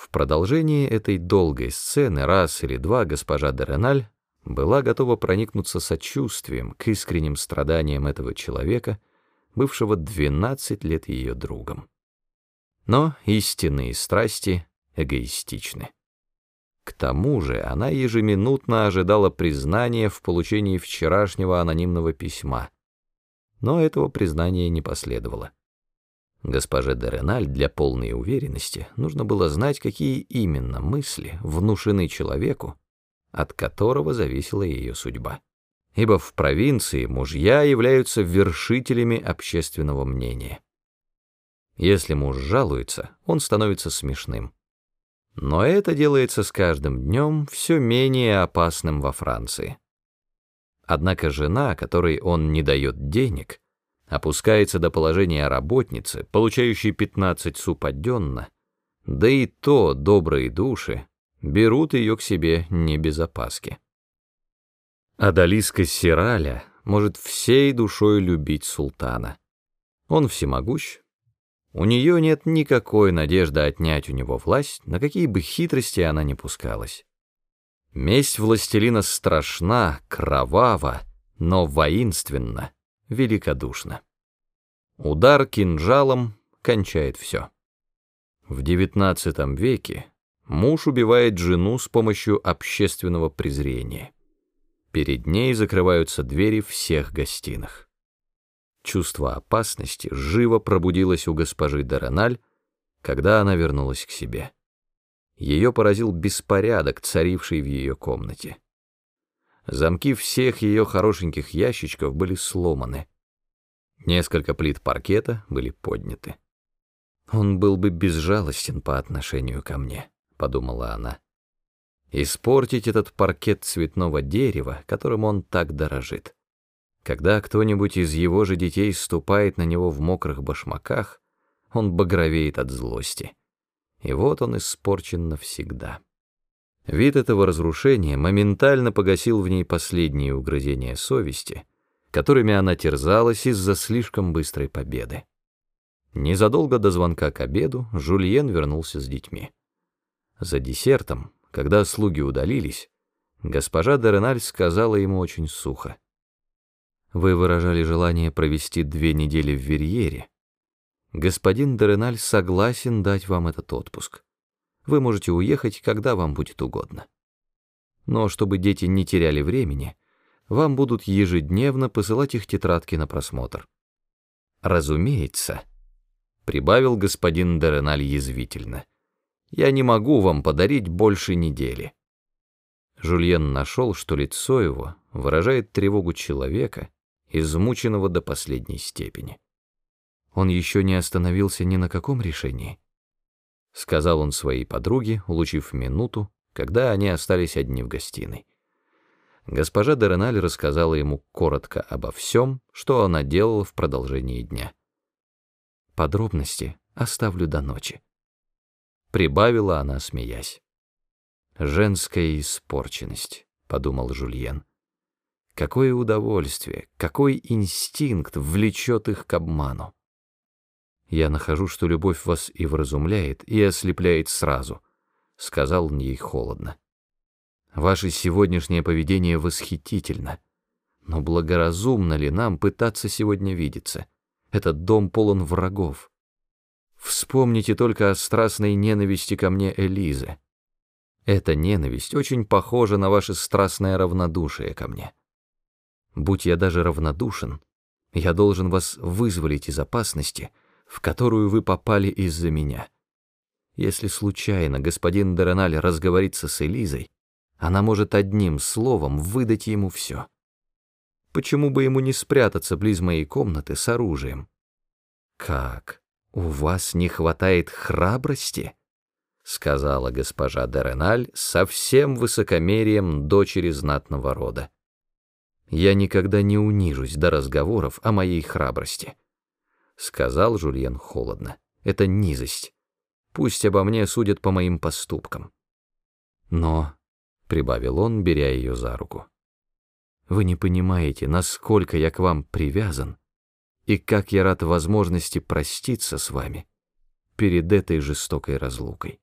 В продолжении этой долгой сцены раз или два госпожа Дереналь была готова проникнуться сочувствием к искренним страданиям этого человека, бывшего 12 лет ее другом. Но истинные страсти эгоистичны. К тому же она ежеминутно ожидала признания в получении вчерашнего анонимного письма, но этого признания не последовало. Госпоже де Реналь для полной уверенности нужно было знать, какие именно мысли внушены человеку, от которого зависела ее судьба. Ибо в провинции мужья являются вершителями общественного мнения. Если муж жалуется, он становится смешным. Но это делается с каждым днем все менее опасным во Франции. Однако жена, которой он не дает денег, опускается до положения работницы, получающей 15 су подденно, да и то добрые души берут ее к себе не без опаски. Адалиска Сираля может всей душой любить султана. Он всемогущ, у нее нет никакой надежды отнять у него власть, на какие бы хитрости она ни пускалась. Месть властелина страшна, кровава, но воинственна, великодушна. Удар кинжалом кончает все. В XIX веке муж убивает жену с помощью общественного презрения. Перед ней закрываются двери всех гостиных. Чувство опасности живо пробудилось у госпожи Дерональ, когда она вернулась к себе. Ее поразил беспорядок, царивший в ее комнате. Замки всех ее хорошеньких ящичков были сломаны. Несколько плит паркета были подняты. «Он был бы безжалостен по отношению ко мне», — подумала она. «Испортить этот паркет цветного дерева, которым он так дорожит». Когда кто-нибудь из его же детей ступает на него в мокрых башмаках, он багровеет от злости. И вот он испорчен навсегда. Вид этого разрушения моментально погасил в ней последние угрызения совести, которыми она терзалась из-за слишком быстрой победы. Незадолго до звонка к обеду Жульен вернулся с детьми. За десертом, когда слуги удалились, госпожа Дереналь сказала ему очень сухо. Вы выражали желание провести две недели в Верьере. Господин Дереналь согласен дать вам этот отпуск. Вы можете уехать, когда вам будет угодно. Но чтобы дети не теряли времени, вам будут ежедневно посылать их тетрадки на просмотр. Разумеется, прибавил господин Дереналь язвительно. Я не могу вам подарить больше недели. Жульен нашел, что лицо его выражает тревогу человека, измученного до последней степени. Он еще не остановился ни на каком решении. Сказал он своей подруге, улучив минуту, когда они остались одни в гостиной. Госпожа Дереналь рассказала ему коротко обо всем, что она делала в продолжении дня. Подробности оставлю до ночи. Прибавила она, смеясь. «Женская испорченность», — подумал Жульен. Какое удовольствие, какой инстинкт влечет их к обману. Я нахожу, что любовь вас и вразумляет, и ослепляет сразу, — сказал он ей холодно. Ваше сегодняшнее поведение восхитительно, но благоразумно ли нам пытаться сегодня видеться? Этот дом полон врагов. Вспомните только о страстной ненависти ко мне Элизы. Эта ненависть очень похожа на ваше страстное равнодушие ко мне. Будь я даже равнодушен, я должен вас вызволить из опасности, в которую вы попали из-за меня. Если случайно господин Дерональ разговорится с Элизой, она может одним словом выдать ему все. Почему бы ему не спрятаться близ моей комнаты с оружием? Как? У вас не хватает храбрости? сказала госпожа Дереналь со всем высокомерием дочери знатного рода. Я никогда не унижусь до разговоров о моей храбрости. Сказал Жульен холодно. Это низость. Пусть обо мне судят по моим поступкам. Но, — прибавил он, беря ее за руку, — вы не понимаете, насколько я к вам привязан и как я рад возможности проститься с вами перед этой жестокой разлукой.